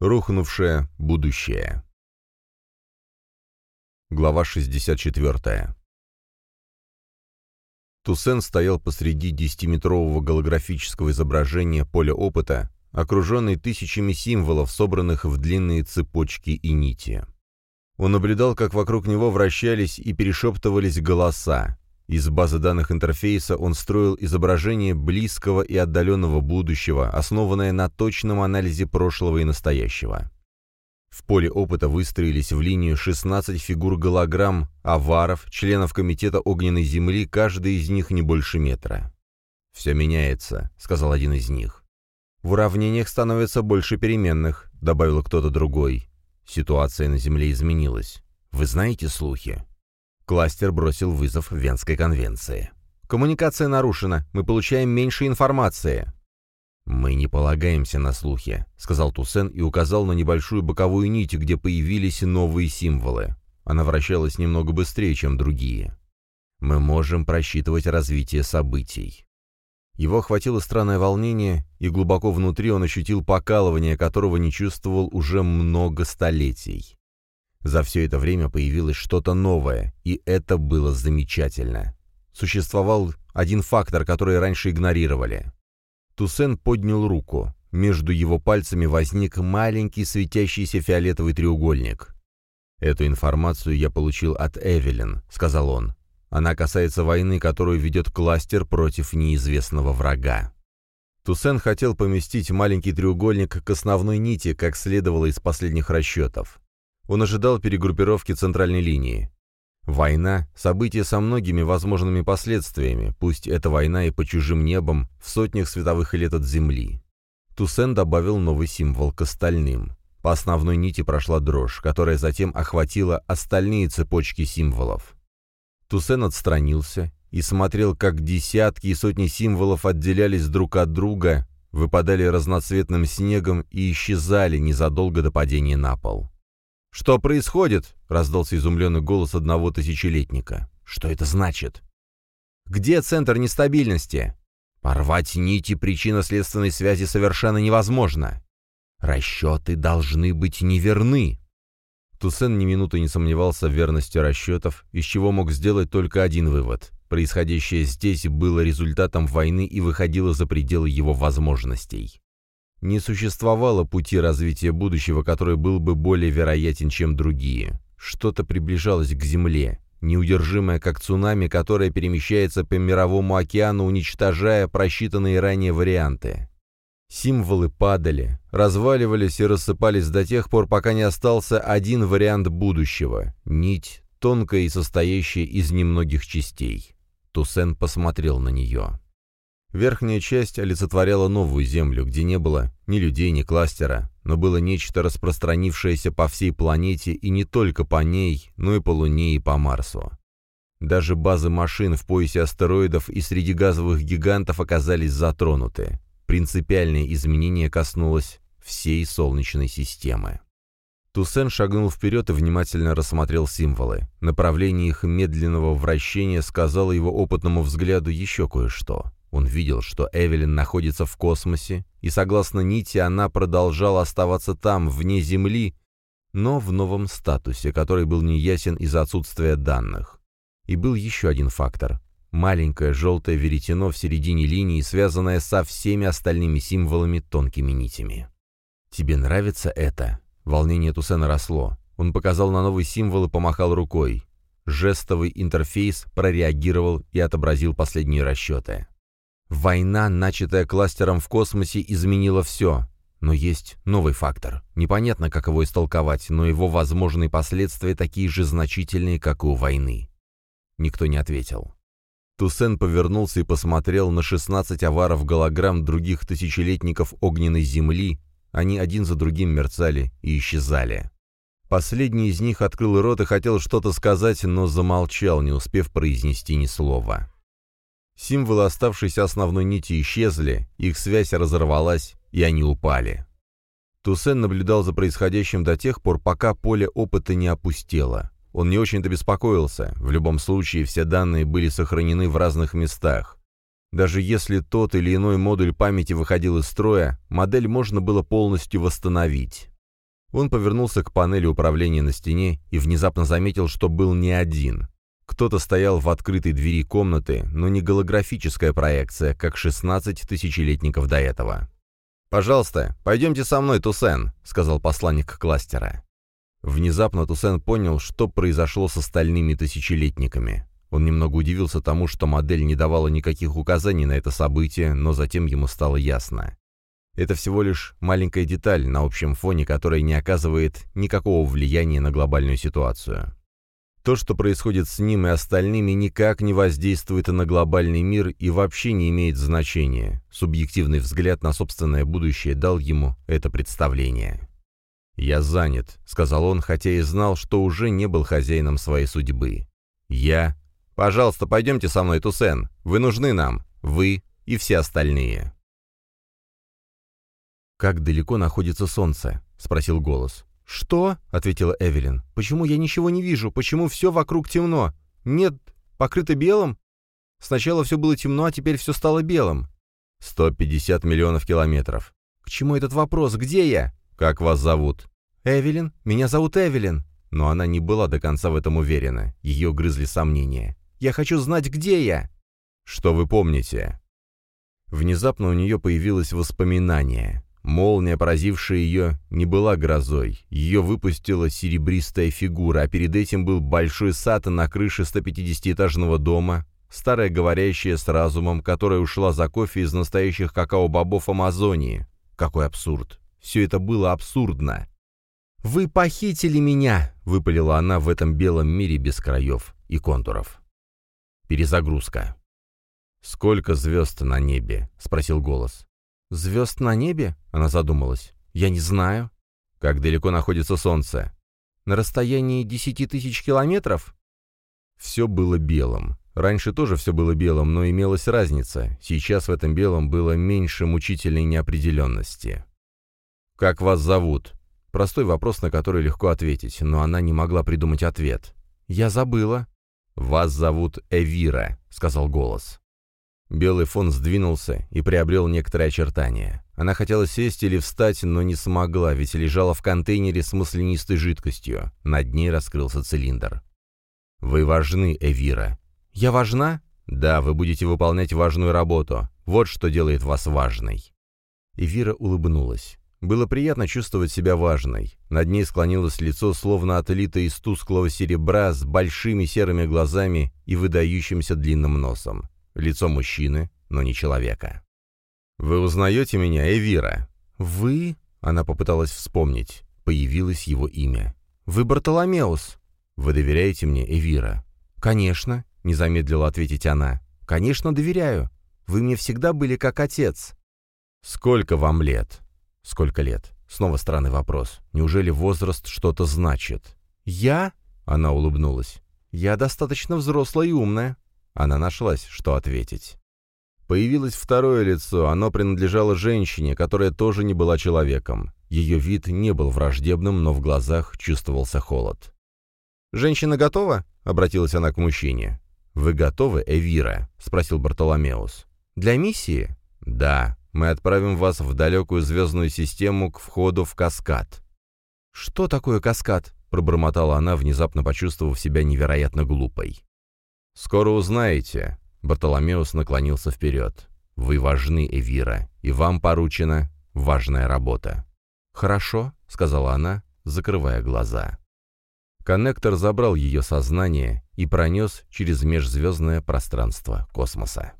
Рухнувшее будущее. Глава 64. Туссен стоял посреди десятиметрового голографического изображения поля опыта, окруженный тысячами символов, собранных в длинные цепочки и нити. Он наблюдал, как вокруг него вращались и перешептывались голоса. Из базы данных интерфейса он строил изображение близкого и отдаленного будущего, основанное на точном анализе прошлого и настоящего. В поле опыта выстроились в линию 16 фигур голограмм, аваров, членов Комитета Огненной Земли, каждый из них не больше метра. «Все меняется», — сказал один из них. «В уравнениях становится больше переменных», — добавил кто-то другой. Ситуация на Земле изменилась. Вы знаете слухи? Кластер бросил вызов Венской конвенции. Коммуникация нарушена, мы получаем меньше информации. «Мы не полагаемся на слухи», — сказал Туссен и указал на небольшую боковую нить, где появились новые символы. Она вращалась немного быстрее, чем другие. «Мы можем просчитывать развитие событий». Его охватило странное волнение, и глубоко внутри он ощутил покалывание, которого не чувствовал уже много столетий. За все это время появилось что-то новое, и это было замечательно. Существовал один фактор, который раньше игнорировали. Туссен поднял руку. Между его пальцами возник маленький светящийся фиолетовый треугольник. «Эту информацию я получил от Эвелин», — сказал он. Она касается войны, которую ведет кластер против неизвестного врага. Туссен хотел поместить маленький треугольник к основной нити, как следовало из последних расчетов. Он ожидал перегруппировки центральной линии. Война – событие со многими возможными последствиями, пусть это война и по чужим небам, в сотнях световых лет от Земли. Туссен добавил новый символ к остальным. По основной нити прошла дрожь, которая затем охватила остальные цепочки символов. Туссен отстранился и смотрел, как десятки и сотни символов отделялись друг от друга, выпадали разноцветным снегом и исчезали незадолго до падения на пол. «Что происходит?» — раздался изумленный голос одного тысячелетника. «Что это значит?» «Где центр нестабильности?» «Порвать нити причинно-следственной связи совершенно невозможно. Расчеты должны быть неверны». Туссен ни минуты не сомневался в верности расчетов, из чего мог сделать только один вывод. Происходящее здесь было результатом войны и выходило за пределы его возможностей. Не существовало пути развития будущего, который был бы более вероятен, чем другие. Что-то приближалось к Земле, неудержимое как цунами, которое перемещается по мировому океану, уничтожая просчитанные ранее варианты. Символы падали, разваливались и рассыпались до тех пор, пока не остался один вариант будущего — нить, тонкая и состоящая из немногих частей. Туссен посмотрел на нее. Верхняя часть олицетворяла новую Землю, где не было ни людей, ни кластера, но было нечто распространившееся по всей планете и не только по ней, но и по Луне и по Марсу. Даже базы машин в поясе астероидов и среди газовых гигантов оказались затронуты принципиальное изменение коснулось всей Солнечной системы. Туссен шагнул вперед и внимательно рассмотрел символы. Направление их медленного вращения сказало его опытному взгляду еще кое-что. Он видел, что Эвелин находится в космосе, и, согласно нити, она продолжала оставаться там, вне Земли, но в новом статусе, который был неясен из-за отсутствия данных. И был еще один фактор. Маленькое желтое веретено в середине линии, связанное со всеми остальными символами тонкими нитями. «Тебе нравится это?» Волнение Тусена росло. Он показал на новый символ и помахал рукой. Жестовый интерфейс прореагировал и отобразил последние расчеты. Война, начатая кластером в космосе, изменила все. Но есть новый фактор. Непонятно, как его истолковать, но его возможные последствия такие же значительные, как и у войны. Никто не ответил. Туссен повернулся и посмотрел на 16 аваров голограмм других тысячелетников огненной земли, они один за другим мерцали и исчезали. Последний из них открыл рот и хотел что-то сказать, но замолчал, не успев произнести ни слова. Символы оставшейся основной нити исчезли, их связь разорвалась, и они упали. Туссен наблюдал за происходящим до тех пор, пока поле опыта не опустело. Он не очень-то беспокоился, в любом случае все данные были сохранены в разных местах. Даже если тот или иной модуль памяти выходил из строя, модель можно было полностью восстановить. Он повернулся к панели управления на стене и внезапно заметил, что был не один. Кто-то стоял в открытой двери комнаты, но не голографическая проекция, как 16 тысячелетников до этого. «Пожалуйста, пойдемте со мной, Тусен», — сказал посланник кластера. Внезапно Тусен понял, что произошло с остальными тысячелетниками. Он немного удивился тому, что модель не давала никаких указаний на это событие, но затем ему стало ясно. Это всего лишь маленькая деталь на общем фоне, которая не оказывает никакого влияния на глобальную ситуацию. То, что происходит с ним и остальными, никак не воздействует на глобальный мир и вообще не имеет значения. Субъективный взгляд на собственное будущее дал ему это представление. «Я занят», — сказал он, хотя и знал, что уже не был хозяином своей судьбы. «Я...» «Пожалуйста, пойдемте со мной, Тусен. Вы нужны нам. Вы и все остальные». «Как далеко находится солнце?» — спросил голос. «Что?» — ответила Эвелин. «Почему я ничего не вижу? Почему все вокруг темно? Нет, покрыто белым? Сначала все было темно, а теперь все стало белым». «Сто пятьдесят миллионов километров». «К чему этот вопрос? Где я?» «Как вас зовут?» «Эвелин. Меня зовут Эвелин». Но она не была до конца в этом уверена. Ее грызли сомнения. «Я хочу знать, где я!» «Что вы помните?» Внезапно у нее появилось воспоминание. Молния, поразившая ее, не была грозой. Ее выпустила серебристая фигура, а перед этим был большой сад на крыше 150-этажного дома, старая говорящая с разумом, которая ушла за кофе из настоящих какао-бобов Амазонии. Какой абсурд! Все это было абсурдно. «Вы похитили меня!» — выпалила она в этом белом мире без краев и контуров. Перезагрузка. «Сколько звезд на небе?» — спросил голос. «Звезд на небе?» — она задумалась. «Я не знаю». «Как далеко находится Солнце?» «На расстоянии десяти тысяч километров?» Все было белым. Раньше тоже все было белым, но имелась разница. Сейчас в этом белом было меньше мучительной неопределенности. «Как вас зовут?» Простой вопрос, на который легко ответить, но она не могла придумать ответ. «Я забыла». «Вас зовут Эвира», — сказал голос. Белый фон сдвинулся и приобрел некоторые очертания. Она хотела сесть или встать, но не смогла, ведь лежала в контейнере с маслянистой жидкостью. Над ней раскрылся цилиндр. «Вы важны, Эвира». «Я важна?» «Да, вы будете выполнять важную работу. Вот что делает вас важной». Эвира улыбнулась. Было приятно чувствовать себя важной. Над ней склонилось лицо, словно отлитое из тусклого серебра, с большими серыми глазами и выдающимся длинным носом. Лицо мужчины, но не человека. «Вы узнаете меня, Эвира?» «Вы?» — она попыталась вспомнить. Появилось его имя. «Вы Бартоломеус». «Вы доверяете мне, Эвира?» «Конечно», — не замедлила ответить она. «Конечно, доверяю. Вы мне всегда были как отец». «Сколько вам лет?» «Сколько лет?» Снова странный вопрос. Неужели возраст что-то значит? «Я?» — она улыбнулась. «Я достаточно взрослая и умная. Она нашлась, что ответить. Появилось второе лицо, оно принадлежало женщине, которая тоже не была человеком. Ее вид не был враждебным, но в глазах чувствовался холод. «Женщина готова?» — обратилась она к мужчине. «Вы готовы, Эвира?» — спросил Бартоломеус. «Для миссии?» «Да. Мы отправим вас в далекую звездную систему к входу в каскад». «Что такое каскад?» — пробормотала она, внезапно почувствовав себя невероятно глупой. «Скоро узнаете». Бартоломеус наклонился вперед. «Вы важны, Эвира, и вам поручена важная работа». «Хорошо», — сказала она, закрывая глаза. Коннектор забрал ее сознание и пронес через межзвездное пространство космоса.